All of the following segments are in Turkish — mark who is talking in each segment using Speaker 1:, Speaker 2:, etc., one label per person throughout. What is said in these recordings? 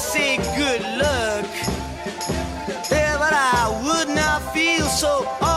Speaker 1: say good luck. Yeah, but I would not feel so.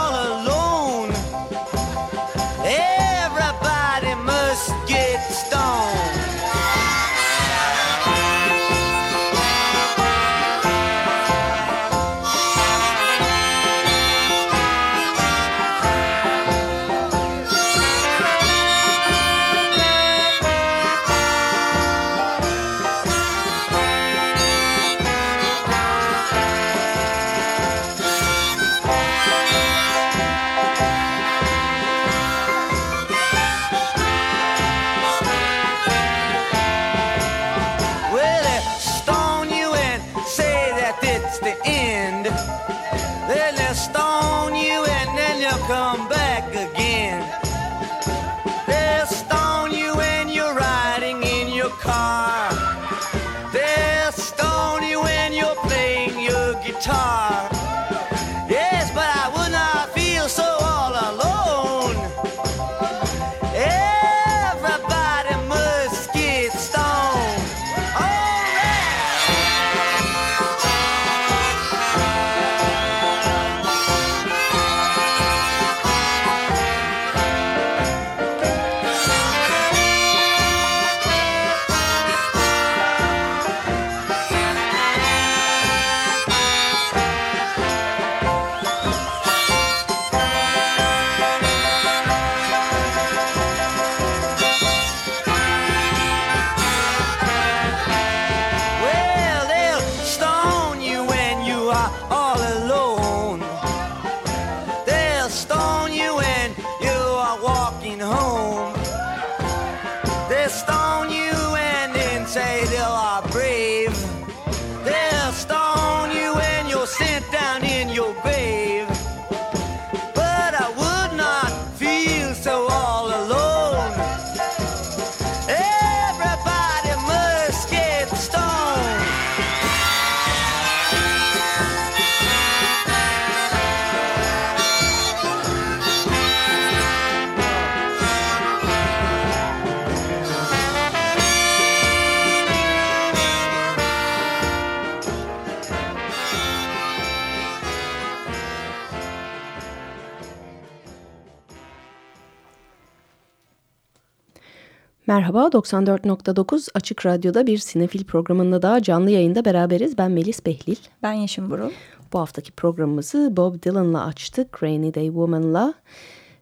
Speaker 2: Merhaba, 94.9 Açık Radyo'da bir sinefil programında daha canlı yayında beraberiz. Ben Melis Behlil.
Speaker 3: Ben Yeşim Burul.
Speaker 2: Bu haftaki programımızı Bob Dylan'la açtık, Rainy Day Woman'la.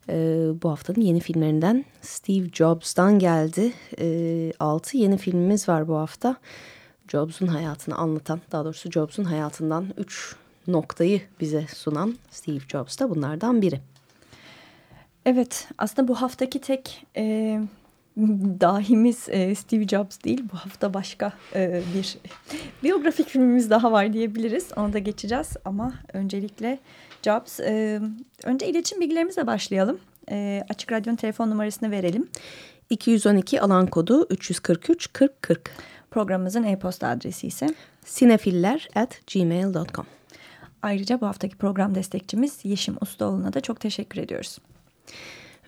Speaker 2: Ee, bu haftanın yeni filmlerinden Steve Jobs'dan geldi. Ee, 6 yeni filmimiz var bu hafta. Jobs'un hayatını anlatan, daha doğrusu Jobs'un hayatından 3 noktayı bize sunan Steve Jobs da bunlardan biri.
Speaker 3: Evet, aslında bu haftaki tek e, dahimiz e, Steve Jobs değil. Bu hafta başka e, bir biyografik filmimiz daha var diyebiliriz. Onu da geçeceğiz ama öncelikle Jobs. E, önce iletişim bilgilerimizle başlayalım. E, Açık Radyo'nun telefon numarasını verelim.
Speaker 2: 212 alan kodu 343 40 40.
Speaker 3: Programımızın e-posta adresi ise
Speaker 2: sinefiller at gmail.com.
Speaker 3: Ayrıca bu haftaki program destekçimiz Yeşim Ustaoğlu'na da çok teşekkür ediyoruz.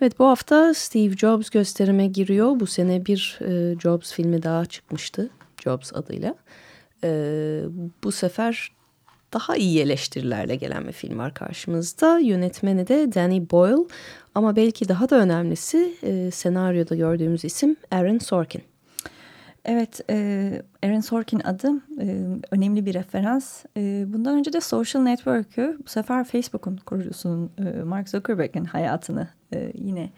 Speaker 2: Evet bu hafta Steve Jobs gösterime giriyor. Bu sene bir e, Jobs filmi daha çıkmıştı. Jobs adıyla. E, bu sefer daha iyi eleştirilerle gelen bir film var karşımızda. Yönetmeni de Danny Boyle ama belki daha da önemlisi e, senaryoda gördüğümüz isim Aaron Sorkin.
Speaker 3: Evet, e, Aaron Sorkin adı e, önemli bir referans. E, bundan önce de Social Network'ü bu sefer Facebook'un kurucusunun e, Mark Zuckerberg'in hayatını e, yine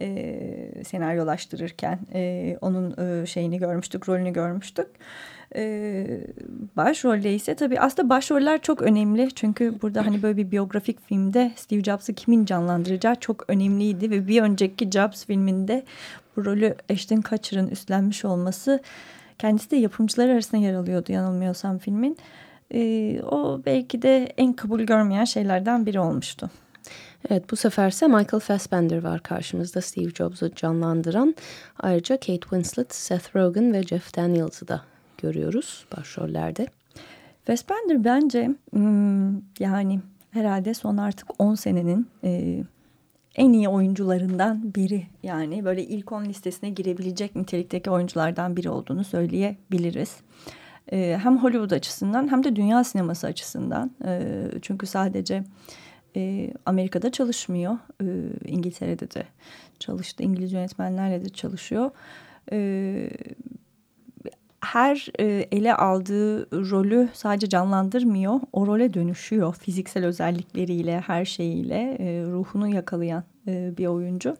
Speaker 3: e, senaryolaştırırken e, onun e, şeyini görmüştük, rolünü görmüştük. E, başrolde ise tabii aslında başroller çok önemli. Çünkü burada hani böyle bir biyografik filmde Steve Jobs'ı kimin canlandıracağı çok önemliydi. Ve bir önceki Jobs filminde bu rolü Ashton Kutcher'ın üstlenmiş olması kendisi de yapımcılar arasında yer alıyordu yanılmıyorsam filmin. E, o belki de en kabul görmeyen şeylerden biri olmuştu.
Speaker 2: Evet bu seferse Michael Fassbender var karşımızda Steve Jobs'u canlandıran. Ayrıca Kate Winslet, Seth Rogen ve Jeff Daniels'ı da görüyoruz başrollerde.
Speaker 3: Fassbender bence hmm, yani herhalde son artık 10 senenin e, en iyi oyuncularından biri. Yani böyle ilk 10 listesine girebilecek nitelikteki oyunculardan biri olduğunu söyleyebiliriz. E, hem Hollywood açısından hem de dünya sineması açısından. E, çünkü sadece e, Amerika'da çalışmıyor. E, İngiltere'de de çalıştı. İngiliz yönetmenlerle de çalışıyor. E, her e, ele aldığı rolü sadece canlandırmıyor. O role dönüşüyor. Fiziksel özellikleriyle, her şeyiyle e, ruhunu yakalayan e, bir oyuncu.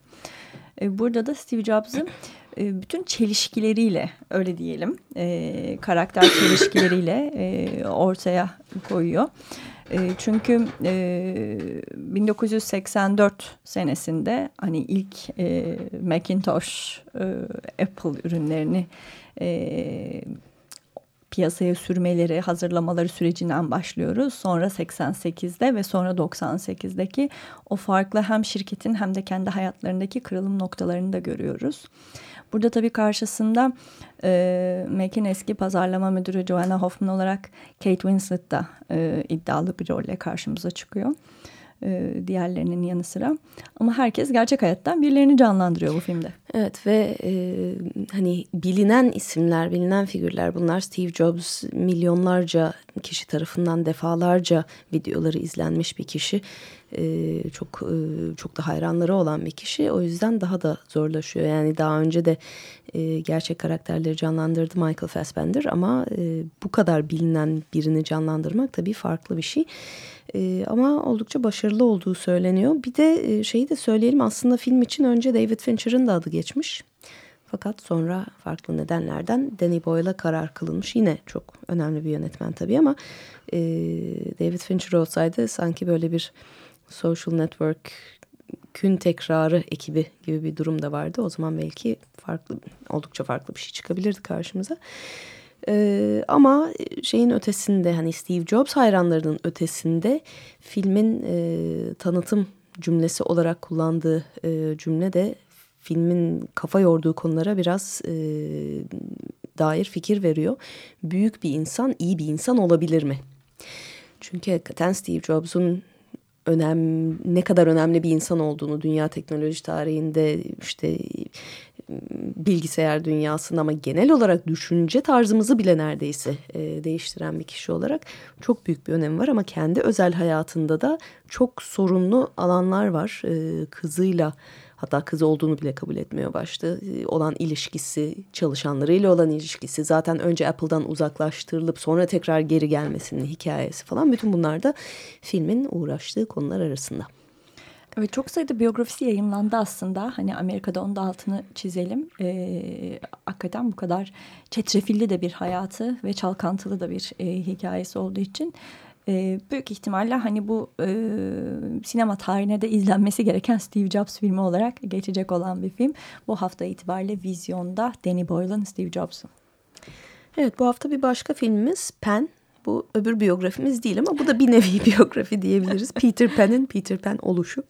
Speaker 3: Burada da Steve Jobs'ın bütün çelişkileriyle öyle diyelim e, karakter çelişkileriyle e, ortaya koyuyor. E, çünkü e, 1984 senesinde hani ilk e, Macintosh e, Apple ürünlerini e, piyasaya sürmeleri, hazırlamaları sürecinden başlıyoruz. Sonra 88'de ve sonra 98'deki o farklı hem şirketin hem de kendi hayatlarındaki kırılım noktalarını da görüyoruz. Burada tabii karşısında e, Mac'in eski pazarlama müdürü Joanna Hoffman olarak Kate Winslet da e, iddialı bir rolle karşımıza çıkıyor. E, diğerlerinin yanı sıra. Ama herkes gerçek hayattan birilerini canlandırıyor bu filmde.
Speaker 2: Evet ve e, hani bilinen isimler, bilinen figürler bunlar. Steve Jobs milyonlarca kişi tarafından defalarca videoları izlenmiş bir kişi. E, çok e, çok da hayranları olan bir kişi. O yüzden daha da zorlaşıyor. Yani daha önce de e, gerçek karakterleri canlandırdı Michael Fassbender ama e, bu kadar bilinen birini canlandırmak tabii farklı bir şey. E, ama oldukça başarılı olduğu söyleniyor. Bir de e, şeyi de söyleyelim aslında film için önce David Fincher'ın da adı geçmiş. Fakat sonra farklı nedenlerden Danny Boyle'a karar kılınmış. Yine çok önemli bir yönetmen tabii ama e, David Fincher olsaydı sanki böyle bir social network kün tekrarı ekibi gibi bir durum da vardı. O zaman belki farklı oldukça farklı bir şey çıkabilirdi karşımıza. Ee, ama şeyin ötesinde hani Steve Jobs hayranlarının ötesinde filmin e, tanıtım cümlesi olarak kullandığı e, cümle de filmin kafa yorduğu konulara biraz e, dair fikir veriyor. Büyük bir insan iyi bir insan olabilir mi? Çünkü hakikaten Steve Jobs'un önem ne kadar önemli bir insan olduğunu dünya teknoloji tarihinde işte bilgisayar dünyasında ama genel olarak düşünce tarzımızı bile neredeyse e, değiştiren bir kişi olarak çok büyük bir önemi var ama kendi özel hayatında da çok sorunlu alanlar var. E, kızıyla Hatta kızı olduğunu bile kabul etmiyor başta. E, olan ilişkisi, çalışanlarıyla olan ilişkisi. Zaten önce Apple'dan uzaklaştırılıp sonra tekrar geri gelmesinin hikayesi falan. Bütün bunlar da filmin uğraştığı konular arasında.
Speaker 3: Evet çok sayıda biyografisi yayınlandı aslında. Hani Amerika'da onun da altını çizelim. Ee, hakikaten bu kadar çetrefilli de bir hayatı ve çalkantılı da bir e, hikayesi olduğu için e, büyük ihtimalle hani bu e, sinema tarihine de izlenmesi gereken Steve Jobs filmi olarak geçecek olan bir film. Bu hafta itibariyle vizyonda Danny Boyle'ın Steve Jobs'un.
Speaker 2: Evet bu hafta bir başka filmimiz Pen. Bu öbür biyografimiz değil ama bu da bir nevi biyografi diyebiliriz. Peter Pan'in Peter Pan oluşu.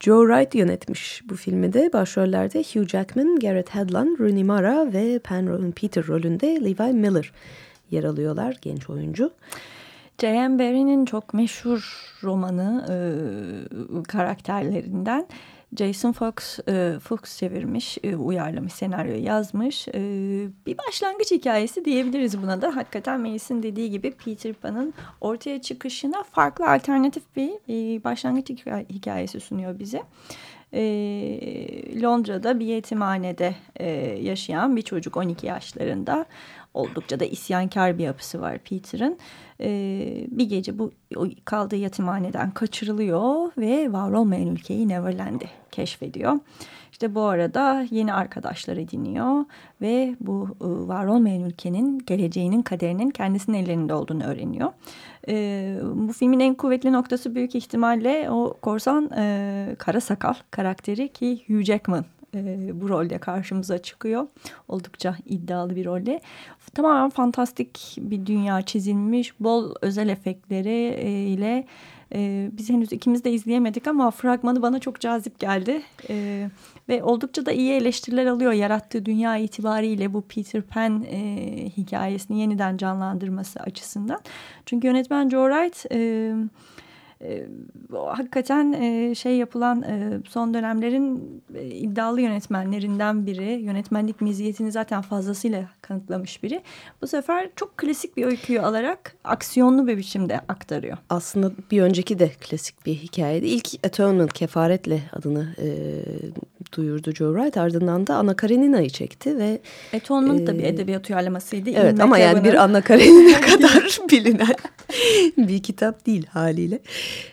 Speaker 2: Joe Wright yönetmiş bu filmi de. Başrollerde Hugh Jackman, Garrett Hedlund, Rooney Mara ve Pen Peter rolünde Levi Miller yer alıyorlar genç oyuncu.
Speaker 3: J.M. Barrie'nin çok meşhur romanı e, karakterlerinden Jason Fox, e, Fox çevirmiş, e, uyarlamış, senaryoyu yazmış. E, bir başlangıç hikayesi diyebiliriz buna da. Hakikaten Melis'in dediği gibi Peter Pan'ın ortaya çıkışına farklı alternatif bir e, başlangıç hikayesi sunuyor bize. E, Londra'da bir yetimhanede e, yaşayan bir çocuk 12 yaşlarında oldukça da isyankar bir yapısı var Peter'ın. Ee, bir gece bu kaldığı yetimhaneden kaçırılıyor ve var olmayan ülkeyi Neverland'i keşfediyor. İşte bu arada yeni arkadaşlar ediniyor ve bu e, var olmayan ülkenin geleceğinin kaderinin kendisinin ellerinde olduğunu öğreniyor. E, bu filmin en kuvvetli noktası büyük ihtimalle o korsan e, kara sakal karakteri ki Hugh Jackman e, bu rolde karşımıza çıkıyor. Oldukça iddialı bir rolde. Tamamen fantastik bir dünya çizilmiş. Bol özel efektleri e, ile e, biz henüz ikimiz de izleyemedik ama fragmanı bana çok cazip geldi. E, ve oldukça da iyi eleştiriler alıyor yarattığı dünya itibariyle bu Peter Pan e, hikayesini yeniden canlandırması açısından. Çünkü yönetmen Joe Wright... E, hakikaten şey yapılan son dönemlerin iddialı yönetmenlerinden biri. Yönetmenlik meziyetini zaten fazlasıyla kanıtlamış biri. Bu sefer çok klasik bir öyküyü alarak aksiyonlu bir biçimde aktarıyor.
Speaker 2: Aslında bir önceki de klasik bir hikayeydi. İlk Atonement kefaretle adını duyurdu Joe Wright. Ardından da Anna Karenina'yı çekti ve
Speaker 3: Atonement e, da bir edebiyat uyarlamasıydı.
Speaker 2: Evet ama yani bir Anna Karenina kadar bilinen bir kitap değil haliyle.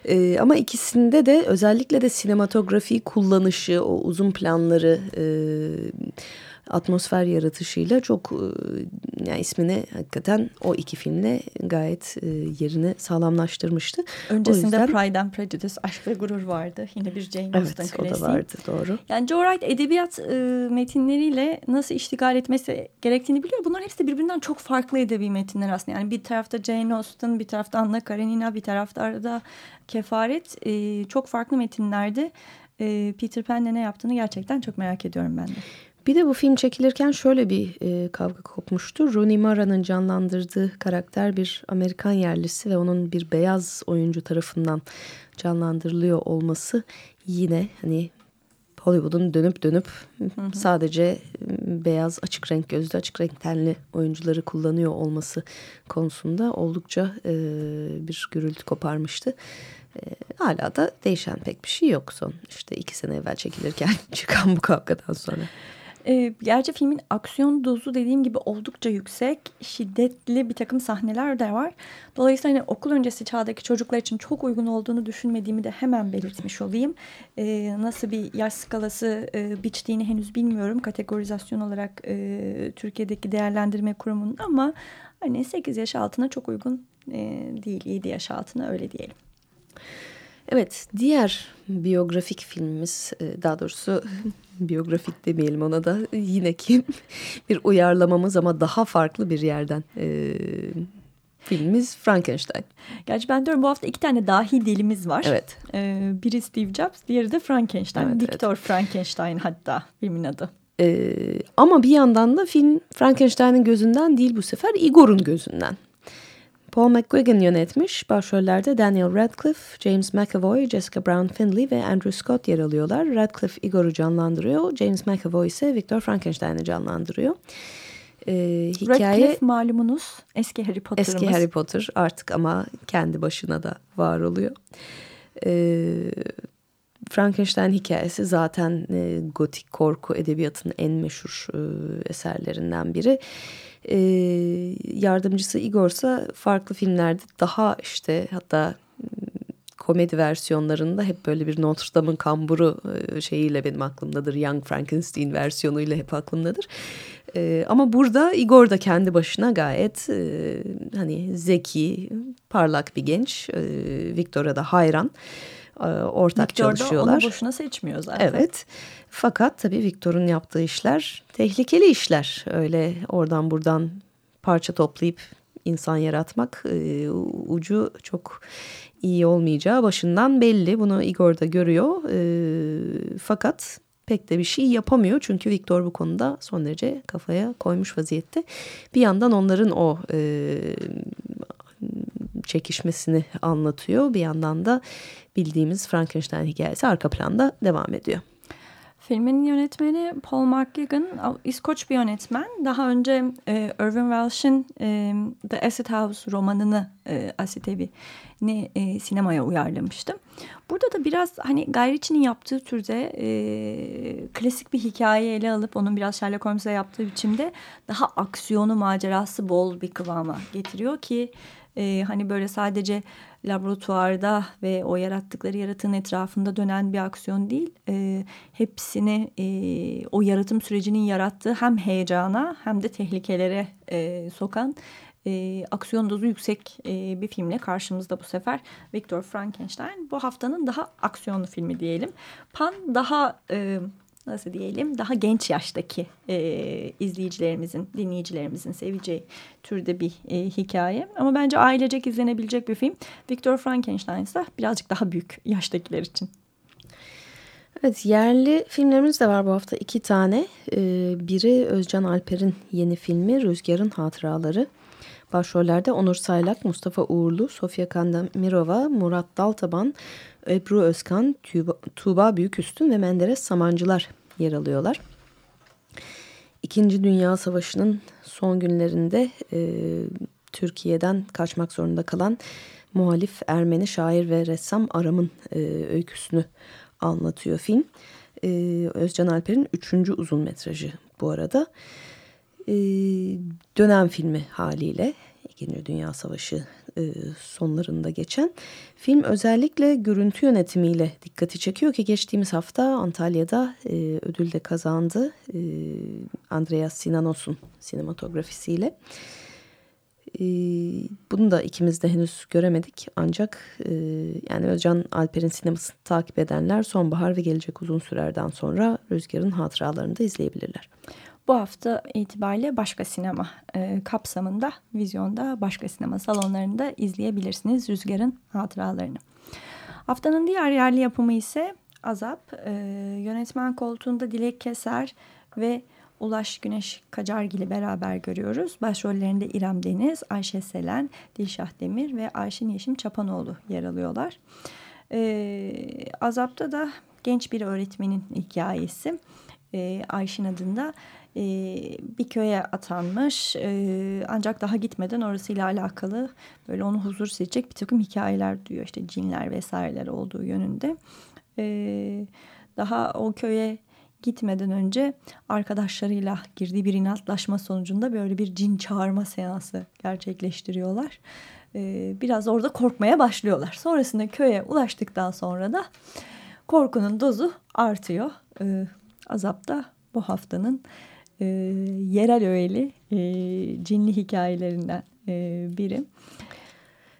Speaker 2: E, ama ikisinde de özellikle de sinematografi kullanışı, o uzun planları... E, atmosfer yaratışıyla çok e, yani ismini hakikaten o iki filmle gayet e, yerini sağlamlaştırmıştı.
Speaker 3: Öncesinde yüzden, Pride and Prejudice, Aşk ve Gurur vardı. Yine bir Jane Austen evet, klasiği.
Speaker 2: Evet o da vardı doğru.
Speaker 3: Yani Joe Wright edebiyat e, metinleriyle nasıl iştigal etmesi gerektiğini biliyor. Bunlar hepsi de birbirinden çok farklı edebi metinler aslında. Yani bir tarafta Jane Austen, bir tarafta Anna Karenina, bir tarafta da Kefaret. E, çok farklı metinlerdi. E, Peter Pan'le ne yaptığını gerçekten çok merak ediyorum ben de.
Speaker 2: Bir de bu film çekilirken şöyle bir e, kavga kopmuştu. Rooney Mara'nın canlandırdığı karakter bir Amerikan yerlisi ve onun bir beyaz oyuncu tarafından canlandırılıyor olması yine hani Hollywood'un dönüp dönüp hı hı. sadece beyaz açık renk gözlü açık renk tenli oyuncuları kullanıyor olması konusunda oldukça e, bir gürültü koparmıştı. E, hala da değişen pek bir şey yok son işte iki sene evvel çekilirken çıkan bu kavgadan sonra.
Speaker 3: E, gerçi filmin aksiyon dozu dediğim gibi oldukça yüksek. Şiddetli bir takım sahneler de var. Dolayısıyla hani okul öncesi çağdaki çocuklar için çok uygun olduğunu düşünmediğimi de hemen belirtmiş olayım. E, nasıl bir yaş skalası e, biçtiğini henüz bilmiyorum. Kategorizasyon olarak e, Türkiye'deki değerlendirme kurumunun ama hani 8 yaş altına çok uygun e, değil. 7 yaş altına öyle diyelim.
Speaker 2: Evet, diğer biyografik filmimiz, e, daha doğrusu biyografik demeyelim ona da yine ki bir uyarlamamız ama daha farklı bir yerden e, filmimiz Frankenstein.
Speaker 3: Gerçi ben diyorum bu hafta iki tane dahi delimiz var.
Speaker 2: Evet.
Speaker 3: Ee, biri Steve Jobs, diğeri de Frankenstein. Evet, Victor evet. Frankenstein hatta filmin adı.
Speaker 2: Ee, ama bir yandan da film Frankenstein'in gözünden değil bu sefer Igor'un gözünden. Paul McGuigan yönetmiş. Başrollerde Daniel Radcliffe, James McAvoy, Jessica Brown Findlay ve Andrew Scott yer alıyorlar. Radcliffe Igor'u canlandırıyor. James McAvoy ise Victor Frankenstein'i canlandırıyor.
Speaker 3: Ee, hikaye Radcliffe malumunuz eski Harry Potter'ımız.
Speaker 2: Eski Harry Potter artık ama kendi başına da var oluyor. Ee, Frankenstein hikayesi zaten e, gotik korku edebiyatının en meşhur e, eserlerinden biri. E, yardımcısı Igor ise farklı filmlerde daha işte hatta komedi versiyonlarında hep böyle bir Notre Dame'ın kamburu e, şeyiyle benim aklımdadır. Young Frankenstein versiyonuyla hep aklımdadır. E, ama burada Igor da kendi başına gayet e, hani zeki, parlak bir genç. E, Victor'a da hayran. E, ortak Victor çalışıyorlar.
Speaker 3: Victor onu boşuna seçmiyor zaten.
Speaker 2: Evet. Fakat tabii Victor'un yaptığı işler tehlikeli işler. Öyle oradan buradan parça toplayıp insan yaratmak e, ucu çok iyi olmayacağı başından belli. Bunu Igor da görüyor. E, fakat pek de bir şey yapamıyor. Çünkü Victor bu konuda son derece kafaya koymuş vaziyette. Bir yandan onların o e, çekişmesini anlatıyor. Bir yandan da bildiğimiz Frankenstein hikayesi arka planda devam ediyor.
Speaker 3: Filmin yönetmeni Paul McGuigan, İskoç bir yönetmen. Daha önce e, Irving Welsh'in e, The Acid House romanını, e, Asit Evi'ni e, sinemaya uyarlamıştı. Burada da biraz hani Gayriçi'nin yaptığı türde e, klasik bir hikaye ele alıp onun biraz Sherlock Holmes'e yaptığı biçimde daha aksiyonu, macerası bol bir kıvama getiriyor ki e, hani böyle sadece laboratuvarda ve o yarattıkları yaratığın etrafında dönen bir aksiyon değil. E, hepsini e, o yaratım sürecinin yarattığı hem heyecana hem de tehlikelere e, sokan e, aksiyon dozu yüksek e, bir filmle karşımızda bu sefer Victor Frankenstein. Bu haftanın daha aksiyonlu filmi diyelim. Pan daha... E, nasıl diyelim daha genç yaştaki e, izleyicilerimizin, dinleyicilerimizin seveceği türde bir e, hikaye. Ama bence ailecek izlenebilecek bir film. Victor Frankenstein ise birazcık daha büyük yaştakiler için.
Speaker 2: Evet yerli filmlerimiz de var bu hafta iki tane. Ee, biri Özcan Alper'in yeni filmi Rüzgar'ın Hatıraları. Başrollerde Onur Saylak, Mustafa Uğurlu, Sofya Kandamirova, Murat Daltaban, Ebru Özkan, Tuğba, Büyüküstün ve Menderes Samancılar yer alıyorlar. İkinci Dünya Savaşı'nın son günlerinde e, Türkiye'den kaçmak zorunda kalan muhalif Ermeni şair ve ressam Aram'ın e, öyküsünü anlatıyor film. E, Özcan Alper'in üçüncü uzun metrajı bu arada. E, dönem filmi haliyle İkinci Dünya Savaşı sonlarında geçen film özellikle görüntü yönetimiyle dikkati çekiyor ki geçtiğimiz hafta Antalya'da e, ödül de kazandı e, Andreas Sinanos'un sinematografisiyle. E, bunu da ikimiz de henüz göremedik ancak e, yani Özcan Alper'in sinemasını takip edenler sonbahar ve gelecek uzun sürerden sonra Rüzgar'ın hatıralarını da izleyebilirler
Speaker 3: bu hafta itibariyle başka sinema e, kapsamında vizyonda başka sinema salonlarında izleyebilirsiniz Rüzgar'ın hatıralarını. Haftanın diğer yerli yapımı ise Azap. E, yönetmen koltuğunda Dilek Keser ve Ulaş Güneş Kacargil'i beraber görüyoruz. Başrollerinde İrem Deniz, Ayşe Selen, Dilşah Demir ve Ayşin Yeşim Çapanoğlu yer alıyorlar. E, Azap'ta da genç bir öğretmenin hikayesi. E, Ayşin adında e, bir köye atanmış e, ancak daha gitmeden orasıyla alakalı böyle onu huzur edecek bir takım hikayeler duyuyor işte cinler vesaireler olduğu yönünde e, daha o köye gitmeden önce arkadaşlarıyla girdiği bir inatlaşma sonucunda böyle bir cin çağırma seansı gerçekleştiriyorlar. Ee, biraz orada korkmaya başlıyorlar. Sonrasında köye ulaştıktan sonra da korkunun dozu artıyor. Ee, bu haftanın e, yerel öğeli e, cinli hikayelerinden e, biri.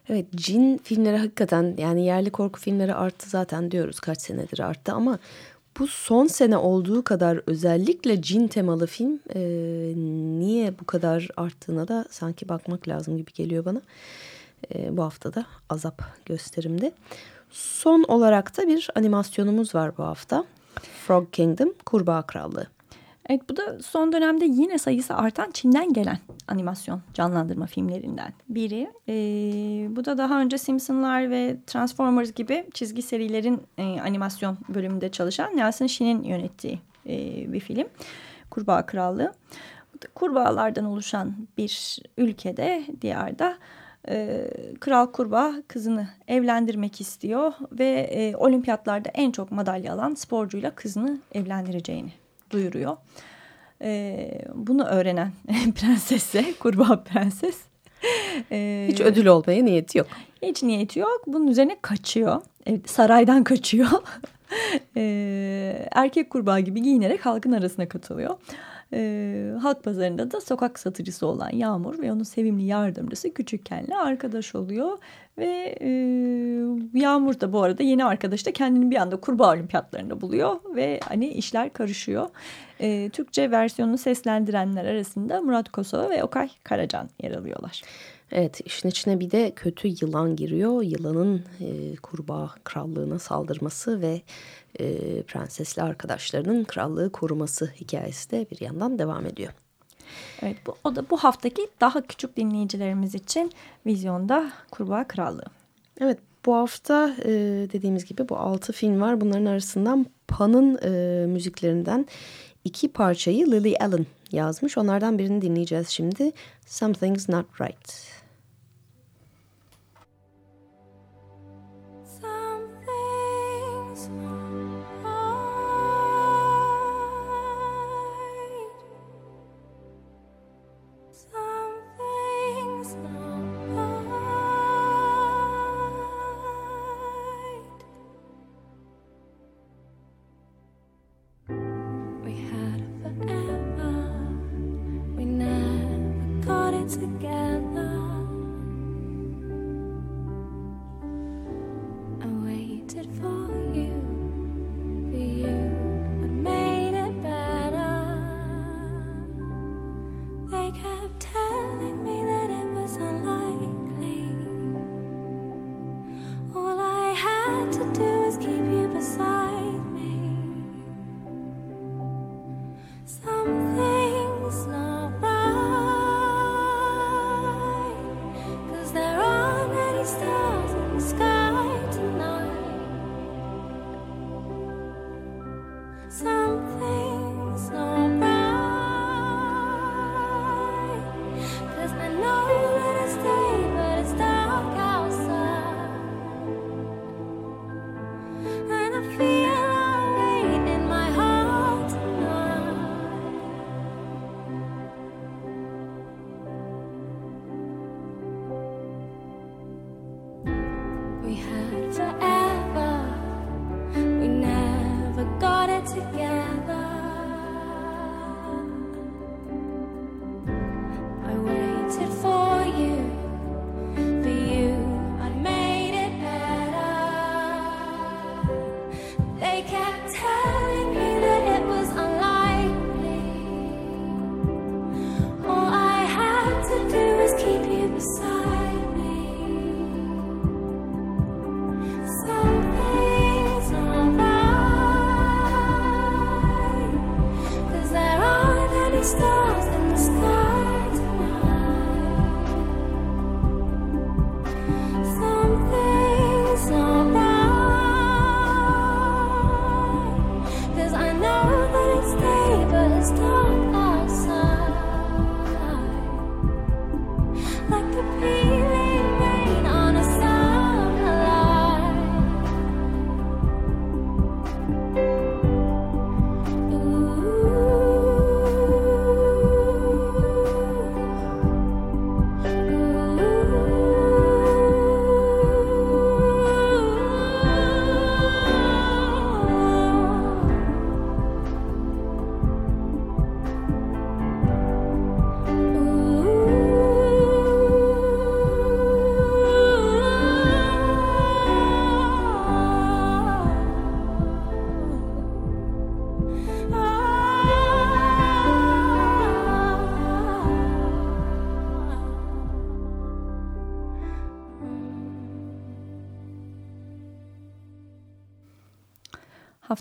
Speaker 2: Evet cin filmleri hakikaten yani yerli korku filmleri arttı zaten diyoruz kaç senedir arttı ama bu son sene olduğu kadar özellikle cin temalı film e, niye bu kadar arttığına da sanki bakmak lazım gibi geliyor bana. E, bu hafta da azap gösterimde. Son olarak da bir animasyonumuz var bu hafta. Frog Kingdom Kurbağa Krallığı.
Speaker 3: Evet bu da son dönemde yine sayısı artan Çin'den gelen animasyon canlandırma filmlerinden biri. Ee, bu da daha önce Simpsonlar ve Transformers gibi çizgi serilerin e, animasyon bölümünde çalışan Nelson Shin'in yönettiği e, bir film. Kurbağa Krallığı. Kurbağalardan oluşan bir ülkede, diyarda e, Kral Kurbağa kızını evlendirmek istiyor ve e, olimpiyatlarda en çok madalya alan sporcuyla kızını evlendireceğini duyuruyor. E, bunu öğrenen prensesse, kurbağa prenses.
Speaker 4: E, hiç ödül olmaya niyeti yok.
Speaker 3: Hiç niyeti yok. Bunun üzerine kaçıyor. Saraydan kaçıyor. e, erkek kurbağa gibi giyinerek halkın arasına katılıyor. E, halk pazarında da sokak satıcısı olan Yağmur ve onun sevimli yardımcısı Küçükken'le arkadaş oluyor. Ve e, Yağmur da bu arada yeni arkadaş da kendini bir anda kurbağa olimpiyatlarında buluyor. Ve hani işler karışıyor. E, Türkçe versiyonunu seslendirenler arasında Murat Kosova ve Okay Karacan yer alıyorlar.
Speaker 4: Evet işin içine bir de kötü yılan giriyor. Yılanın e, kurbağa krallığına saldırması ve e, prensesli arkadaşlarının krallığı koruması hikayesi de bir yandan devam ediyor.
Speaker 3: Evet bu, o da bu haftaki daha küçük dinleyicilerimiz için vizyonda Kurbağa Krallığı.
Speaker 4: Evet bu hafta e, dediğimiz gibi bu altı film var. Bunların arasından Pan'ın e, müziklerinden iki parçayı Lily Allen yazmış. Onlardan birini dinleyeceğiz şimdi. Something's Not Right. together.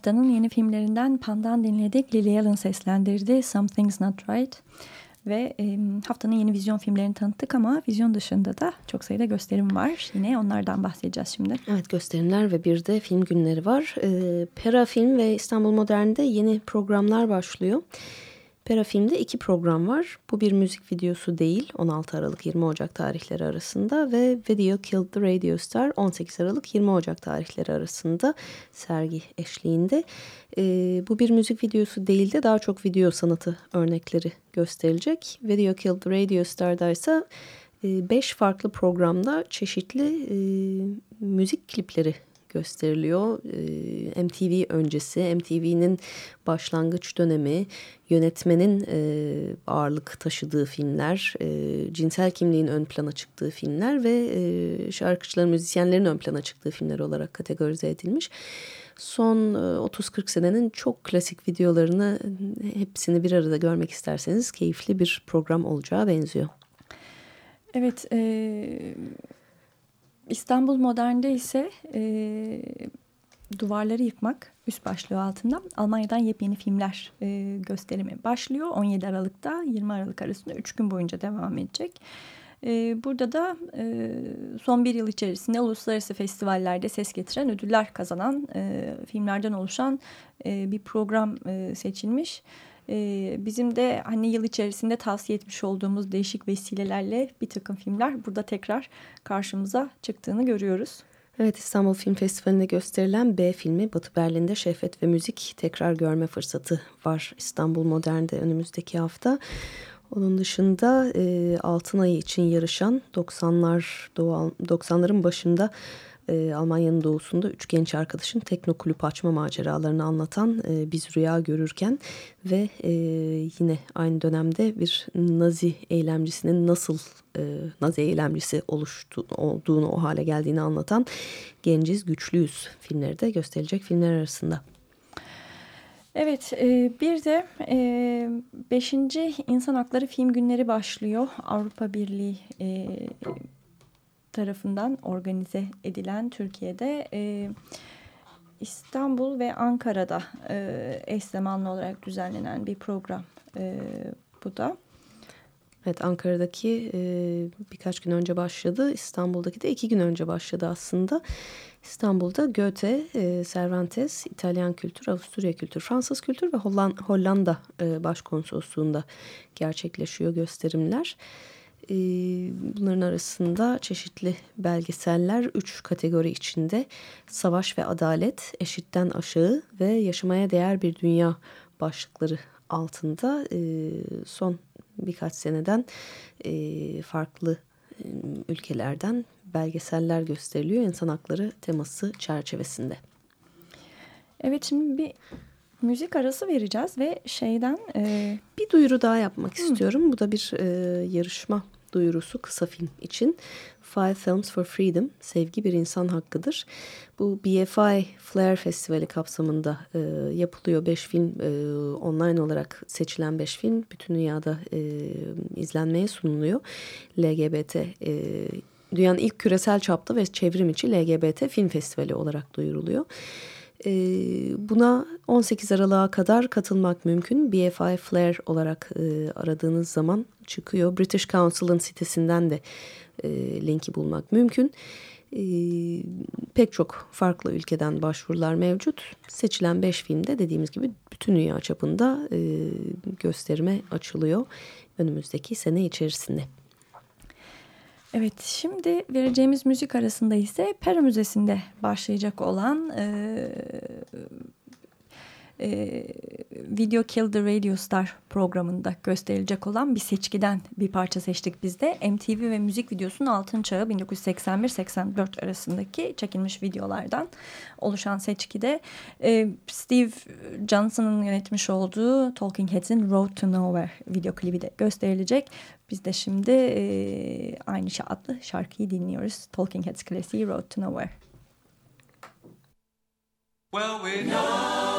Speaker 3: Haftanın yeni filmlerinden Pandan dinledik. Lily Allen seslendirdi Something's Not Right. Ve e, haftanın yeni vizyon filmlerini tanıttık ama vizyon dışında da çok sayıda gösterim var. Yine onlardan bahsedeceğiz şimdi.
Speaker 4: Evet gösterimler ve bir de film günleri var. E, Pera Film ve İstanbul Modern'de yeni programlar başlıyor.
Speaker 2: Pera Film'de iki program var. Bu bir müzik videosu değil 16 Aralık 20 Ocak tarihleri arasında ve Video Killed the Radio Star 18 Aralık 20 Ocak tarihleri arasında sergi eşliğinde. E, bu bir müzik videosu değil de daha çok video sanatı örnekleri gösterilecek. Video Killed the Radio Star'da ise 5 farklı programda çeşitli e, müzik klipleri gösteriliyor. E, MTV öncesi, MTV'nin başlangıç dönemi, yönetmenin e, ağırlık taşıdığı filmler, e, cinsel kimliğin ön plana çıktığı filmler ve e, şarkıcıların, müzisyenlerin ön plana çıktığı filmler olarak kategorize edilmiş. Son 30-40 senenin çok klasik videolarını hepsini bir arada görmek isterseniz keyifli bir program olacağı benziyor.
Speaker 3: Evet, e, İstanbul Modern'de ise e, duvarları yıkmak üst başlığı altında Almanya'dan yepyeni filmler e, gösterimi başlıyor. 17 Aralık'ta 20 Aralık arasında 3 gün boyunca devam edecek. E, burada da e, son bir yıl içerisinde uluslararası festivallerde ses getiren ödüller kazanan e, filmlerden oluşan e, bir program e, seçilmiş. Bizim de hani yıl içerisinde tavsiye etmiş olduğumuz değişik vesilelerle bir takım filmler burada tekrar karşımıza çıktığını görüyoruz.
Speaker 2: Evet İstanbul Film Festivali'nde gösterilen B filmi Batı Berlin'de Şehvet ve Müzik tekrar görme fırsatı var İstanbul Modern'de önümüzdeki hafta. Onun dışında e, Altın Ayı için yarışan 90'lar 90'ların başında e, Almanya'nın doğusunda üç genç arkadaşın tekno kulüp açma maceralarını anlatan e, Biz Rüya Görürken ve e, yine aynı dönemde bir Nazi eylemcisinin nasıl e, Nazi eylemcisi oluştu, olduğunu o hale geldiğini anlatan Genciz Güçlüyüz filmleri de gösterilecek filmler arasında.
Speaker 3: Evet e, bir de e, 5. İnsan Hakları Film Günleri başlıyor. Avrupa Birliği e, tarafından organize edilen Türkiye'de e, İstanbul ve Ankara'da e, eş zamanlı olarak düzenlenen bir program e, bu da.
Speaker 2: Evet Ankara'daki e, birkaç gün önce başladı. İstanbul'daki de iki gün önce başladı aslında. İstanbul'da Goethe, e, Cervantes, İtalyan kültür, Avusturya kültür, Fransız kültür ve Holland, Hollanda e, başkonsolosluğunda gerçekleşiyor gösterimler. Ee, bunların arasında çeşitli belgeseller üç kategori içinde savaş ve adalet, eşitten aşağı ve yaşamaya değer bir dünya başlıkları altında ee, son birkaç seneden ee, farklı ülkelerden belgeseller gösteriliyor insan hakları teması çerçevesinde.
Speaker 3: Evet şimdi bir müzik arası vereceğiz ve şeyden...
Speaker 2: E... Bir duyuru daha yapmak Hı. istiyorum. Bu da bir e, yarışma duyurusu kısa film için. Five Films for Freedom, Sevgi Bir İnsan Hakkıdır. Bu BFI Flair Festivali kapsamında e, yapılıyor. Beş film e, online olarak seçilen beş film bütün dünyada e, izlenmeye sunuluyor. LGBT e, dünyanın ilk küresel çapta ve çevrim içi LGBT film festivali olarak duyuruluyor. E, buna 18 Aralık'a kadar katılmak mümkün. BFI Flair olarak e, aradığınız zaman çıkıyor. British Council'ın sitesinden de e, linki bulmak mümkün. E, pek çok farklı ülkeden başvurular mevcut. Seçilen 5 filmde dediğimiz gibi bütün dünya çapında e, gösterime açılıyor önümüzdeki sene içerisinde.
Speaker 3: Evet şimdi vereceğimiz müzik arasında ise Pera Müzesi'nde başlayacak olan e, e, Video Kill the Radio Star programında gösterilecek olan bir seçkiden bir parça seçtik biz de. MTV ve müzik videosunun altın çağı 1981-84 arasındaki çekilmiş videolardan oluşan seçkide e, Steve Johnson'ın yönetmiş olduğu Talking Heads'in Road to Nowhere video klibi de gösterilecek. Biz de şimdi e, aynı adlı şarkıyı dinliyoruz. Talking Heads klasiği Road to Nowhere. Well, we know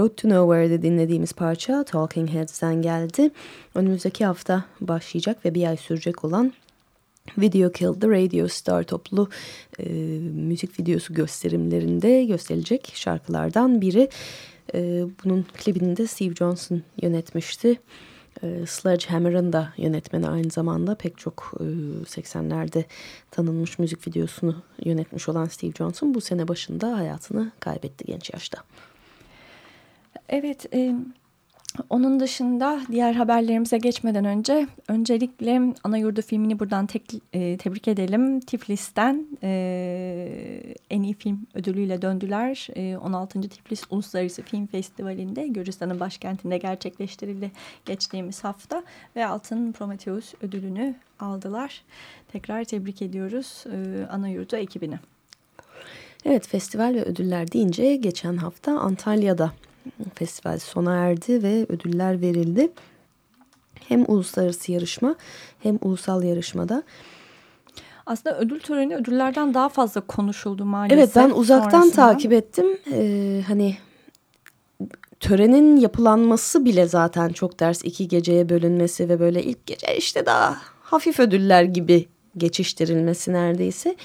Speaker 2: Road to Nowhere'de dinlediğimiz parça Talking Heads'ten geldi. Önümüzdeki hafta başlayacak ve bir ay sürecek olan Video Killed the Radio Star toplu e, müzik videosu gösterimlerinde gösterilecek şarkılardan biri. E, bunun klibini de Steve Johnson yönetmişti. E, Sledgehammer'ın da yönetmeni aynı zamanda pek çok e, 80'lerde tanınmış müzik videosunu yönetmiş olan Steve Johnson bu sene başında hayatını kaybetti genç yaşta.
Speaker 3: Evet, e, onun dışında diğer haberlerimize geçmeden önce öncelikle Ana Yurdu filmini buradan tek, e, tebrik edelim. Tiflis'ten e, en iyi film ödülüyle döndüler. E, 16. Tiflis Uluslararası Film Festivali'nde Gürcistan'ın başkentinde gerçekleştirildi geçtiğimiz hafta ve Altın Prometheus ödülünü aldılar. Tekrar tebrik ediyoruz e, Ana Yurdu ekibini.
Speaker 2: Evet festival ve ödüller deyince geçen hafta Antalya'da festival sona erdi ve ödüller verildi. Hem uluslararası yarışma hem ulusal yarışmada.
Speaker 3: Aslında ödül töreni ödüllerden daha fazla konuşuldu maalesef.
Speaker 2: Evet ben uzaktan sonrasında. takip ettim. Ee, hani törenin yapılanması bile zaten çok ders iki geceye bölünmesi ve böyle ilk gece işte daha hafif ödüller gibi geçiştirilmesi neredeyse.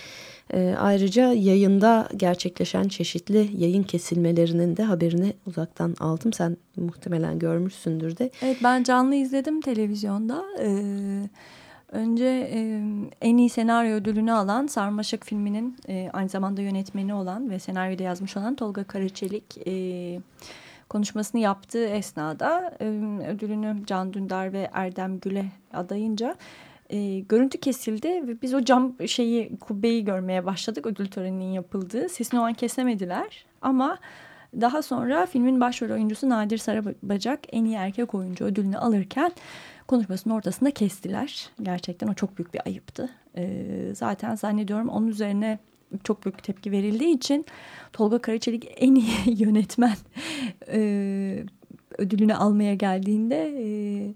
Speaker 2: E, ayrıca yayında gerçekleşen çeşitli yayın kesilmelerinin de haberini uzaktan aldım. Sen muhtemelen görmüşsündür de.
Speaker 3: Evet ben canlı izledim televizyonda. Ee, önce e, en iyi senaryo ödülünü alan Sarmaşık filminin e, aynı zamanda yönetmeni olan ve senaryoda yazmış olan Tolga Karaçelik... E, konuşmasını yaptığı esnada e, ödülünü Can Dündar ve Erdem Gül'e adayınca e, görüntü kesildi ve biz o cam şeyi kubbeyi görmeye başladık ödül töreninin yapıldığı. Sesini o an kesemediler ama daha sonra filmin başrol oyuncusu Nadir Sarabacak en iyi erkek oyuncu ödülünü alırken konuşmasının ortasında kestiler. Gerçekten o çok büyük bir ayıptı. E, zaten zannediyorum onun üzerine çok büyük tepki verildiği için Tolga Karaçelik en iyi yönetmen e, ödülünü almaya geldiğinde... E,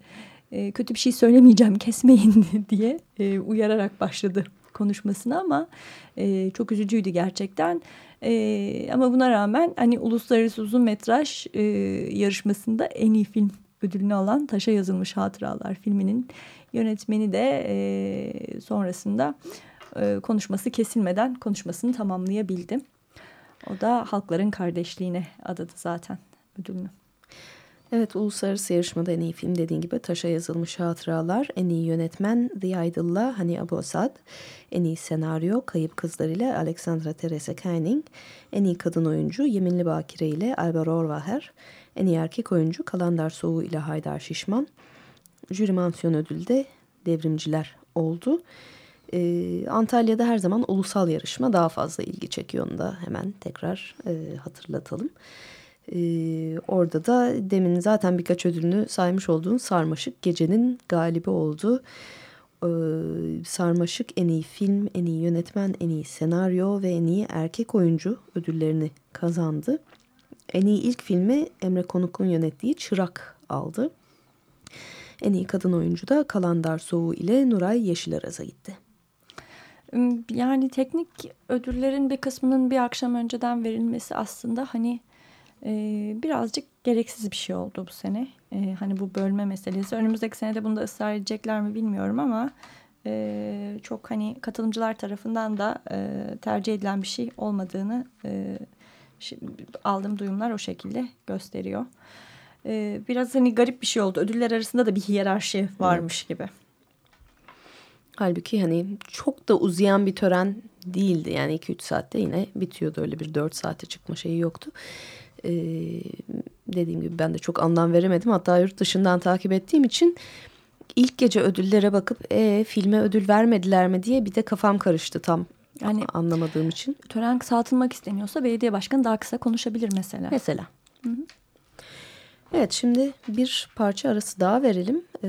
Speaker 3: e, kötü bir şey söylemeyeceğim kesmeyin diye e, uyararak başladı konuşmasına ama e, çok üzücüydü gerçekten. E, ama buna rağmen hani uluslararası uzun metraj e, yarışmasında en iyi film ödülünü alan Taşa Yazılmış Hatıralar filminin yönetmeni de e, sonrasında e, konuşması kesilmeden konuşmasını tamamlayabildi. O da halkların kardeşliğine adadı zaten ödülünü.
Speaker 2: Evet uluslararası yarışmada en iyi film dediğin gibi Taşa Yazılmış Hatıralar, en iyi yönetmen The Idol'la Hani Abu Asad, en iyi senaryo Kayıp Kızlar ile Alexandra Teresa Keining, en iyi kadın oyuncu Yeminli Bakire ile Alvar Orvaher, en iyi erkek oyuncu Kalandar Soğu ile Haydar Şişman, jüri mansiyon ödülü de Devrimciler oldu. Ee, Antalya'da her zaman ulusal yarışma daha fazla ilgi çekiyor onu da hemen tekrar e, hatırlatalım. Ee, orada da demin zaten birkaç ödülünü saymış olduğun Sarmaşık gecenin galibi oldu. Ee, Sarmaşık en iyi film, en iyi yönetmen, en iyi senaryo ve en iyi erkek oyuncu ödüllerini kazandı. En iyi ilk filmi Emre Konuk'un yönettiği Çırak aldı. En iyi kadın oyuncu da Kalandar Soğu ile Nuray Yeşilaraz'a gitti.
Speaker 3: Yani teknik ödüllerin bir kısmının bir akşam önceden verilmesi aslında hani e, birazcık gereksiz bir şey oldu bu sene. E, hani bu bölme meselesi. Önümüzdeki senede bunda ısrar edecekler mi bilmiyorum ama e, çok hani katılımcılar tarafından da e, tercih edilen bir şey olmadığını e, aldığım duyumlar o şekilde gösteriyor. E, biraz hani garip bir şey oldu. Ödüller arasında da bir hiyerarşi varmış gibi.
Speaker 2: Halbuki hani çok da uzayan bir tören değildi. Yani 2-3 saatte yine bitiyordu. Öyle bir 4 saate çıkma şeyi yoktu. Ee, dediğim gibi ben de çok anlam veremedim. Hatta yurt dışından takip ettiğim için ilk gece ödüllere bakıp e, filme ödül vermediler mi diye bir de kafam karıştı tam. Yani anlamadığım için.
Speaker 3: Tören kısaltılmak isteniyorsa belediye başkanı daha kısa konuşabilir mesela.
Speaker 2: Mesela. Hı hı. Evet şimdi bir parça arası daha verelim. Ee,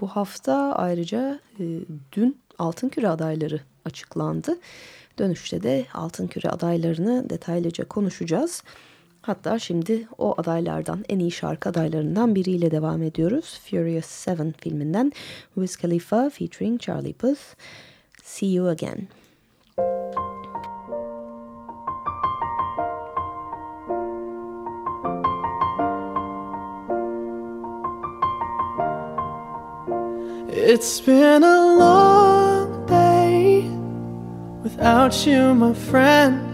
Speaker 2: bu hafta ayrıca e, dün Altın Küre adayları açıklandı. Dönüşte de Altın Küre adaylarını detaylıca konuşacağız. Hatta şimdi o adaylardan en iyi şarkı adaylarından biriyle devam ediyoruz. Furious Seven filminden Wiz Khalifa featuring Charlie Puth. See you again.
Speaker 5: It's been a long day without you, my friend.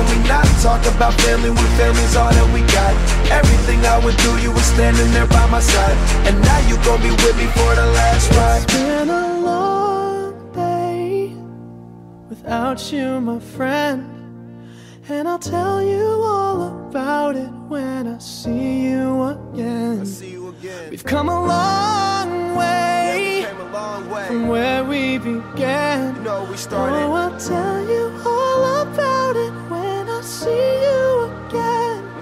Speaker 1: Can we not talk about family when family's all that we got? Everything I would do, you were standing there by my side. And now you gon' be with me for the last ride.
Speaker 5: It's been a long day without you, my friend. And I'll tell you all about it when I see you again.
Speaker 1: See you again.
Speaker 5: We've come a long way
Speaker 1: Came a long way.
Speaker 5: from where we began.
Speaker 1: You know we
Speaker 5: Oh. I'll tell you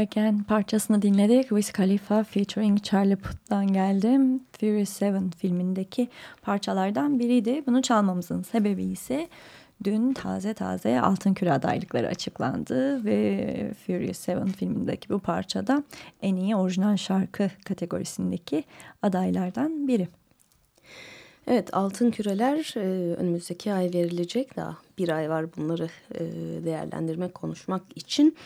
Speaker 3: Again parçasını dinledik. Wiz Khalifa featuring Charlie Puth'tan geldim. Furious 7 filmindeki parçalardan biriydi. Bunu çalmamızın sebebi ise dün taze taze Altın Küre adaylıkları açıklandı ve Furious 7 filmindeki bu parçada en iyi orijinal şarkı kategorisindeki adaylardan biri.
Speaker 2: Evet Altın Küreler e, önümüzdeki ay verilecek daha bir ay var bunları e, değerlendirmek konuşmak için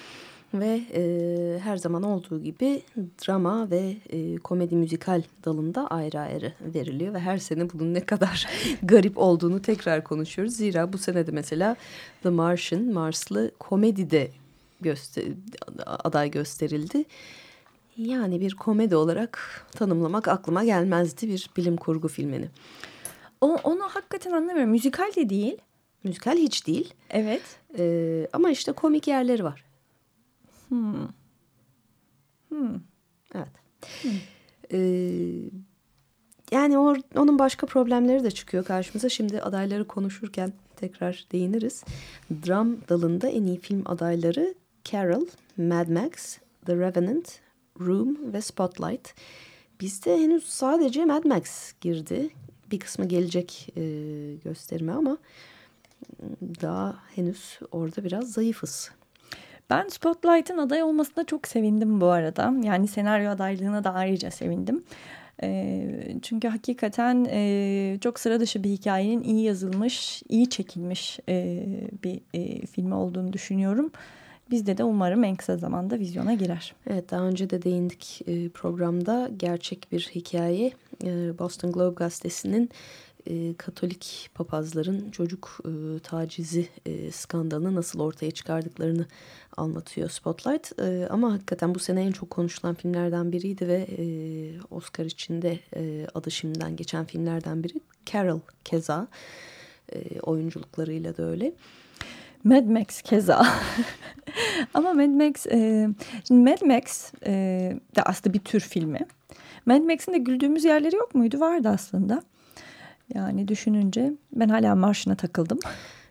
Speaker 2: ve e, her zaman olduğu gibi drama ve e, komedi müzikal dalında ayrı ayrı veriliyor ve her sene bunun ne kadar garip olduğunu tekrar konuşuyoruz. Zira bu sene de mesela The Martian Marslı komedide göster aday gösterildi. Yani bir komedi olarak tanımlamak aklıma gelmezdi bir bilim kurgu filmini.
Speaker 3: O, onu hakikaten anlamıyorum. Müzikal de değil.
Speaker 2: Müzikal hiç değil.
Speaker 3: Evet.
Speaker 2: Ee, ama işte komik yerleri var.
Speaker 3: Hmm. Hmm.
Speaker 2: Evet. Ee, yani or, onun başka problemleri de çıkıyor karşımıza. Şimdi adayları konuşurken tekrar değiniriz. Dram dalında en iyi film adayları Carol, Mad Max, The Revenant, Room ve Spotlight. bizde henüz sadece Mad Max girdi. Bir kısmı gelecek e, gösterime ama daha henüz orada biraz zayıfız.
Speaker 3: Ben Spotlight'ın aday olmasına çok sevindim bu arada. Yani senaryo adaylığına da ayrıca sevindim. E, çünkü hakikaten e, çok sıra dışı bir hikayenin iyi yazılmış, iyi çekilmiş e, bir e, filmi olduğunu düşünüyorum. Bizde de umarım en kısa zamanda vizyona girer.
Speaker 2: Evet daha önce de değindik e, programda gerçek bir hikaye. E, Boston Globe gazetesinin e, Katolik papazların çocuk e, tacizi e, skandalını nasıl ortaya çıkardıklarını anlatıyor Spotlight. E, ama hakikaten bu sene en çok konuşulan filmlerden biriydi ve e, Oscar içinde e, adı şimdiden geçen filmlerden biri. Carol keza e, oyunculuklarıyla da öyle.
Speaker 3: Mad Max keza. Ama Mad Max, e, şimdi Mad Max e, de aslında bir tür filmi. Mad Max'in de güldüğümüz yerleri yok muydu? Vardı aslında. Yani düşününce ben hala marşına takıldım.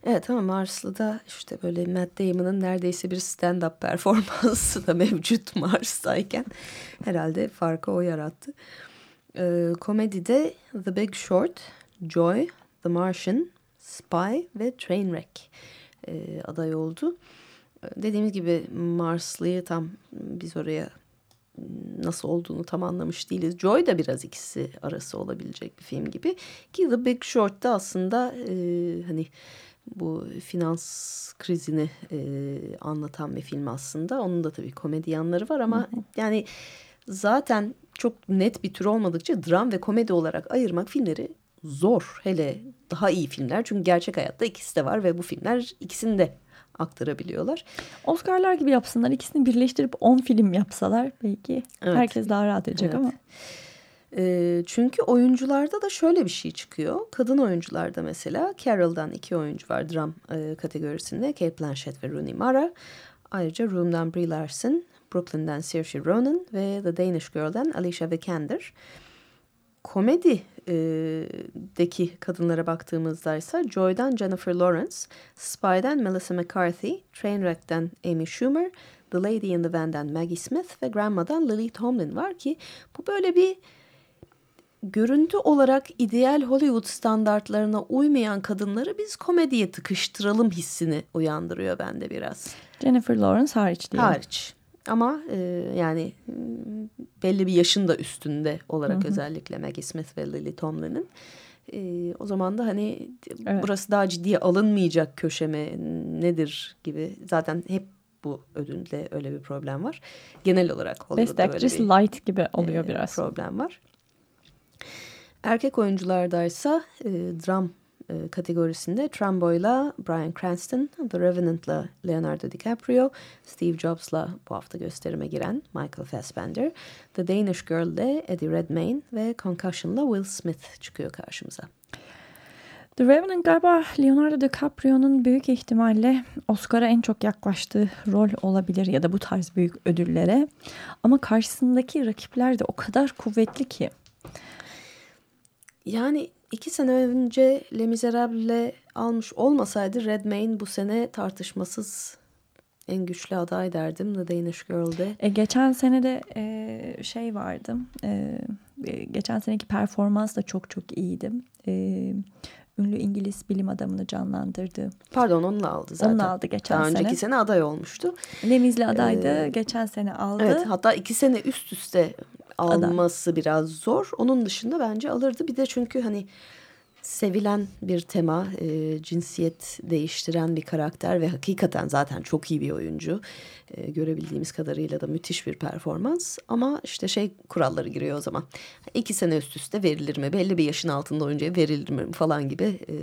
Speaker 2: Evet ama Marslı'da işte böyle Matt Damon'ın neredeyse bir stand-up performansı da mevcut Mars'tayken herhalde farkı o yarattı. Ee, komedide The Big Short, Joy, The Martian, Spy ve Trainwreck e, aday oldu. Dediğimiz gibi Marslı'yı tam biz oraya nasıl olduğunu tam anlamış değiliz. Joy da biraz ikisi arası olabilecek bir film gibi. Ki The Big Short'ta aslında e, hani bu finans krizini e, anlatan bir film aslında. Onun da tabii komedi yanları var ama hı hı. yani zaten çok net bir tür olmadıkça dram ve komedi olarak ayırmak filmleri zor. Hele daha iyi filmler çünkü gerçek hayatta ikisi de var ve bu filmler ikisini de aktarabiliyorlar.
Speaker 3: Oscar'lar gibi yapsınlar. ikisini birleştirip 10 film yapsalar belki evet. herkes daha rahat edecek evet. ama.
Speaker 2: E, çünkü oyuncularda da şöyle bir şey çıkıyor. Kadın oyuncularda mesela Carol'dan iki oyuncu var dram e, kategorisinde. Kate Blanchett ve Rooney Mara. Ayrıca Room'dan Brie Larson, Brooklyn'den Saoirse Ronan ve The Danish Girl'dan Alicia Vikander. Komedi deki kadınlara baktığımızda ise Joy'dan Jennifer Lawrence, Spy'den Melissa McCarthy, Trainwreck'ten Amy Schumer, The Lady in the Van'den Maggie Smith ve Grandma'dan Lily Tomlin var ki bu böyle bir görüntü olarak ideal Hollywood standartlarına uymayan kadınları biz komediye tıkıştıralım hissini uyandırıyor bende biraz.
Speaker 3: Jennifer Lawrence hariç değil
Speaker 2: Hariç. Ama e, yani belli bir yaşın da üstünde olarak hı hı. özellikle Maggie Smith ve Lily Tomlin'in. E, o zaman da hani evet. burası daha ciddiye alınmayacak köşeme nedir gibi zaten hep bu ödülde öyle bir problem var. Genel olarak
Speaker 3: Hollywood'da Best Actress bir, Light gibi oluyor e, biraz.
Speaker 2: Problem var. Erkek oyunculardaysa e, dram e, kategorisinde Trumbo'yla Bryan Cranston, The Revenant'la Leonardo DiCaprio, Steve Jobs'la bu hafta gösterime giren Michael Fassbender, The Danish Girl'de Eddie Redmayne ve Concussion'la Will Smith çıkıyor karşımıza.
Speaker 3: The Revenant galiba Leonardo DiCaprio'nun büyük ihtimalle Oscar'a en çok yaklaştığı rol olabilir ya da bu tarz büyük ödüllere. Ama karşısındaki rakipler de o kadar kuvvetli ki.
Speaker 2: Yani iki sene önce Les Miserable'le almış olmasaydı Redmayne bu sene tartışmasız en güçlü aday derdim The Danish Girl'de.
Speaker 3: E, geçen sene de e, şey vardı. E, e, geçen seneki performans da çok çok iyiydi. E, ünlü İngiliz bilim adamını canlandırdı.
Speaker 2: Pardon onu aldı zaten.
Speaker 3: Onu aldı geçen
Speaker 2: Daha
Speaker 3: sene.
Speaker 2: önceki sene aday olmuştu.
Speaker 3: Lemizli adaydı. Ee, geçen sene aldı.
Speaker 2: Evet hatta iki sene üst üste alması Adam. biraz zor. Onun dışında bence alırdı. Bir de çünkü hani sevilen bir tema, e, cinsiyet değiştiren bir karakter ve hakikaten zaten çok iyi bir oyuncu. E, görebildiğimiz kadarıyla da müthiş bir performans. Ama işte şey kuralları giriyor o zaman. İki sene üst üste verilir mi? Belli bir yaşın altında oyuncuya verilir mi? Falan gibi e,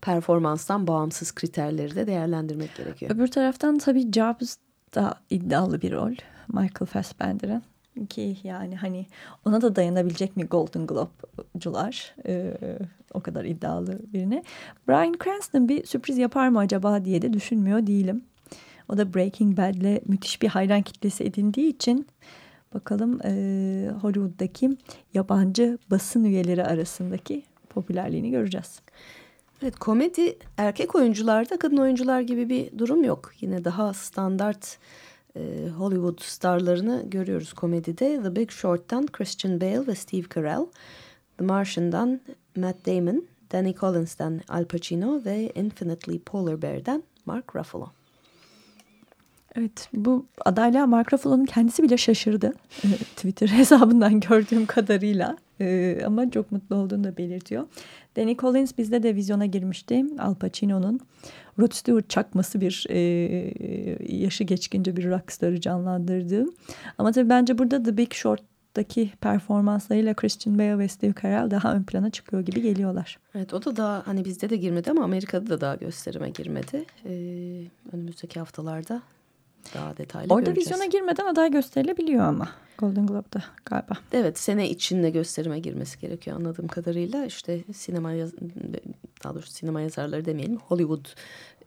Speaker 2: performanstan bağımsız kriterleri de değerlendirmek gerekiyor.
Speaker 3: Öbür taraftan tabii Jobs da iddialı bir rol. Michael Fassbender'ın ki yani hani ona da dayanabilecek mi Golden Globe'cular ee, o kadar iddialı birine. Brian Cranston bir sürpriz yapar mı acaba diye de düşünmüyor değilim. O da Breaking Bad'le müthiş bir hayran kitlesi edindiği için bakalım e, Hollywood'daki yabancı basın üyeleri arasındaki popülerliğini göreceğiz.
Speaker 2: Evet komedi erkek oyuncularda kadın oyuncular gibi bir durum yok. Yine daha standart e, Hollywood starlarını görüyoruz komedide. The Big Short'tan Christian Bale ve Steve Carell, The Martian'dan Matt Damon, Danny Collins'tan Al Pacino ve Infinitely Polar Bear'den Mark Ruffalo.
Speaker 3: Evet bu adaylığa Mark Ruffalo'nun kendisi bile şaşırdı. Twitter hesabından gördüğüm kadarıyla. Ee, ama çok mutlu olduğunu da belirtiyor. Danny Collins bizde de vizyona girmişti. Al Pacino'nun Rod Stewart çakması bir e, yaşı geçkince bir rockstar'ı canlandırdı. Ama tabii bence burada The Big Short'taki performanslarıyla Christian Bale ve Steve Carell daha ön plana çıkıyor gibi geliyorlar.
Speaker 2: Evet o da daha hani bizde de girmedi ama Amerika'da da daha gösterime girmedi. Ee, önümüzdeki haftalarda daha detaylı
Speaker 3: Orada
Speaker 2: göreceğiz.
Speaker 3: vizyona girmeden aday gösterilebiliyor ama Golden Globe'da galiba.
Speaker 2: Evet sene içinde gösterime girmesi gerekiyor anladığım kadarıyla. İşte sinema yaz- daha doğrusu sinema yazarları demeyelim Hollywood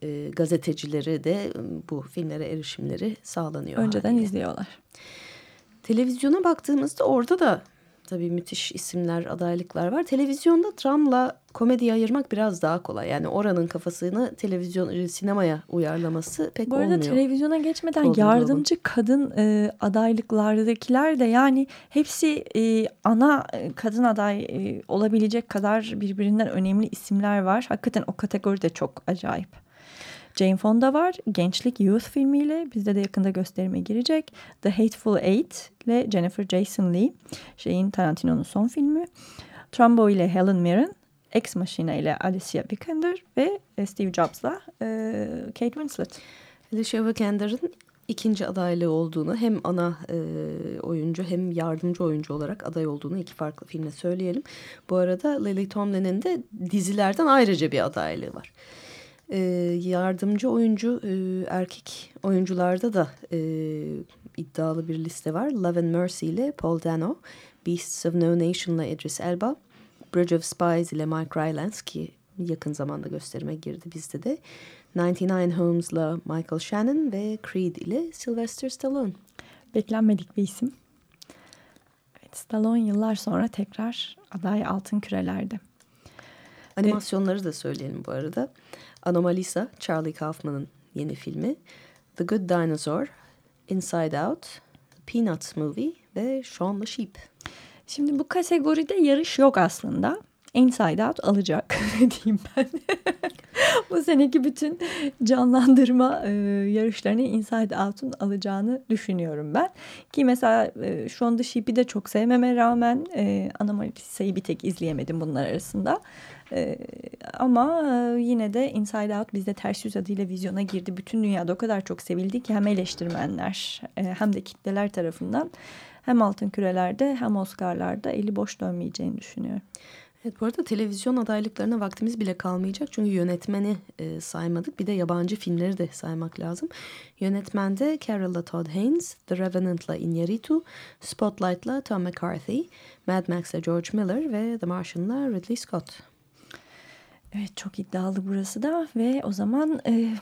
Speaker 2: e, gazetecileri de bu filmlere erişimleri sağlanıyor.
Speaker 3: Önceden
Speaker 2: haliyle.
Speaker 3: izliyorlar.
Speaker 2: Televizyona baktığımızda orada da tabii müthiş isimler, adaylıklar var. Televizyonda dramla komediyi ayırmak biraz daha kolay. Yani oranın kafasını televizyon, sinemaya uyarlaması pek
Speaker 3: Bu arada
Speaker 2: olmuyor.
Speaker 3: televizyona geçmeden
Speaker 2: Golden
Speaker 3: yardımcı kadın e, adaylıklardakiler de yani hepsi e, ana e, kadın aday e, olabilecek kadar birbirinden önemli isimler var. Hakikaten o kategori de çok acayip. Jane Fonda var. Gençlik Youth filmiyle bizde de yakında gösterime girecek. The Hateful Eight ile Jennifer Jason Leigh. Şeyin Tarantino'nun son filmi. Trumbo ile Helen Mirren. Ex Machina ile Alicia Vikander ve e, Steve Jobs'la e, Kate Winslet.
Speaker 2: Alicia Vikander'ın ikinci adaylığı olduğunu hem ana e, oyuncu hem yardımcı oyuncu olarak aday olduğunu iki farklı filmde söyleyelim. Bu arada Lily Tomlin'in de dizilerden ayrıca bir adaylığı var. E, yardımcı oyuncu e, erkek oyuncularda da e, iddialı bir liste var. Love and Mercy ile Paul Dano, Beasts of No Nation ile Idris Elba, Bridge of Spies ile Mike Rylance ki yakın zamanda gösterime girdi bizde de. 99 Homes'la Michael Shannon ve Creed ile Sylvester Stallone.
Speaker 3: Beklenmedik bir isim. Evet, Stallone yıllar sonra tekrar aday altın kürelerde.
Speaker 2: Animasyonları da söyleyelim bu arada. Anomalisa, Charlie Kaufman'ın yeni filmi. The Good Dinosaur, Inside Out, Peanuts Movie ve Shaun the Sheep.
Speaker 3: Şimdi bu kategoride yarış yok aslında. Inside Out alacak diyeyim ben. bu seneki bütün canlandırma e, yarışlarını Inside Out'un alacağını düşünüyorum ben. Ki mesela e, şu anda Sheep'i de çok sevmeme rağmen e, Anomalisa'yı bir tek izleyemedim bunlar arasında. E, ama e, yine de Inside Out bizde ters yüz adıyla vizyona girdi. Bütün dünyada o kadar çok sevildi ki hem eleştirmenler e, hem de kitleler tarafından hem altın kürelerde hem Oscar'larda eli boş dönmeyeceğini düşünüyorum.
Speaker 2: Evet bu arada televizyon adaylıklarına vaktimiz bile kalmayacak. Çünkü yönetmeni e, saymadık. Bir de yabancı filmleri de saymak lazım. Yönetmende Carol'la Todd Haynes, The Revenant'la Iñárritu, Spotlight'la Tom McCarthy, Mad Max'la George Miller ve The Martian'la Ridley Scott.
Speaker 3: Evet çok iddialı burası da ve o zaman e,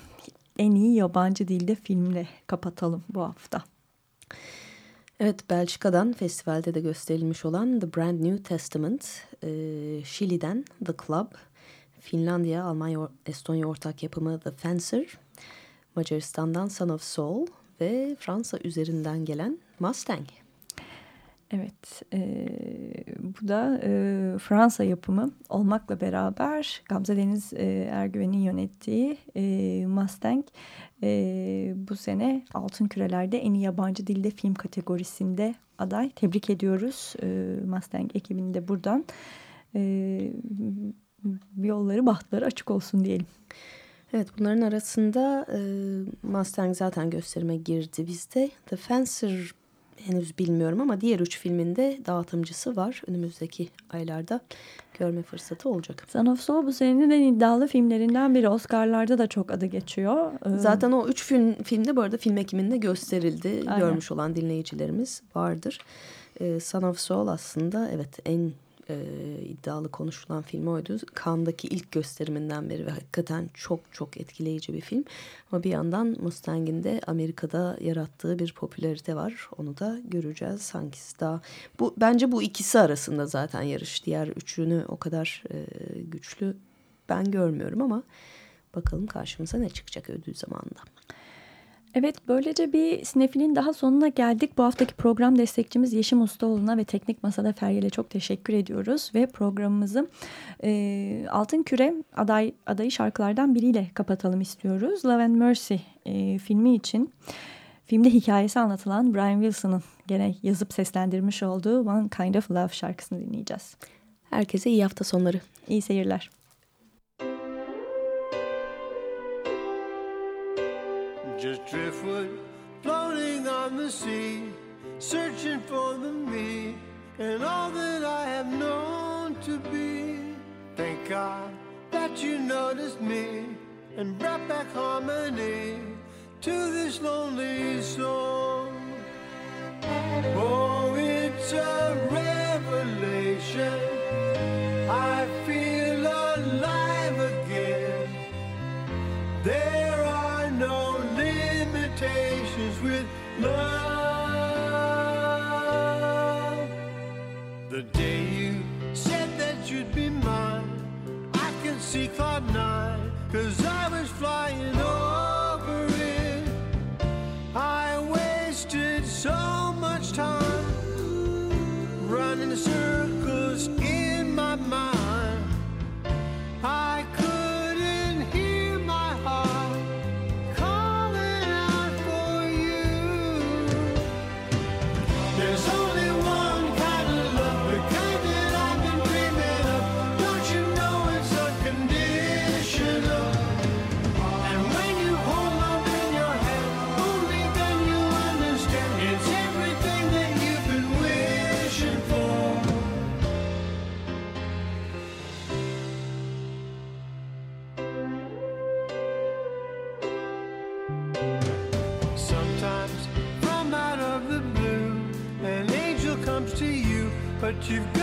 Speaker 3: en iyi yabancı dilde filmle kapatalım bu hafta.
Speaker 2: Evet Belçika'dan festivalde de gösterilmiş olan The Brand New Testament, e, Şili'den The Club, Finlandiya, Almanya, Estonya ortak yapımı The Fencer, Macaristan'dan Son of Soul ve Fransa üzerinden gelen Mustang.
Speaker 3: Evet, e, bu da e, Fransa yapımı olmakla beraber Gamze Deniz e, Ergüven'in yönettiği e, Mustang e, bu sene Altın Küreler'de en iyi yabancı dilde film kategorisinde aday. Tebrik ediyoruz e, Mustang ekibini de buradan. E, yolları bahtları açık olsun diyelim.
Speaker 2: Evet bunların arasında e, Mustang zaten gösterime girdi bizde. The Fencer henüz bilmiyorum ama diğer üç filminde dağıtımcısı var. Önümüzdeki aylarda görme fırsatı olacak.
Speaker 3: Son of Soul bu senenin en iddialı filmlerinden biri. Oscar'larda da çok adı geçiyor. Ee,
Speaker 2: Zaten o üç film, filmde bu arada film ekiminde gösterildi.
Speaker 3: Aynen.
Speaker 2: Görmüş olan dinleyicilerimiz vardır. Ee, Son of Soul aslında evet en e, iddialı konuşulan film oydu. Cannes'daki ilk gösteriminden beri ve hakikaten çok çok etkileyici bir film. Ama bir yandan Mustang'in de Amerika'da yarattığı bir popülarite var. Onu da göreceğiz. Hangisi daha... Bu, bence bu ikisi arasında zaten yarış. Diğer üçünü o kadar e, güçlü ben görmüyorum ama bakalım karşımıza ne çıkacak ödül zamanında.
Speaker 3: Evet böylece bir sinefilin daha sonuna geldik. Bu haftaki program destekçimiz Yeşim Ustaoğlu'na ve Teknik Masa'da Feryal'e çok teşekkür ediyoruz. Ve programımızı e, Altın Küre aday, adayı şarkılardan biriyle kapatalım istiyoruz. Love and Mercy e, filmi için filmde hikayesi anlatılan Brian Wilson'ın gene yazıp seslendirmiş olduğu One Kind of Love şarkısını dinleyeceğiz.
Speaker 2: Herkese iyi hafta sonları.
Speaker 3: İyi seyirler.
Speaker 6: Just driftwood floating on the sea, searching for the me and all that I have known to be. Thank God that you noticed me and brought back harmony to this lonely soul. Oh, it's a revelation. I feel alive again. There with love. you've got.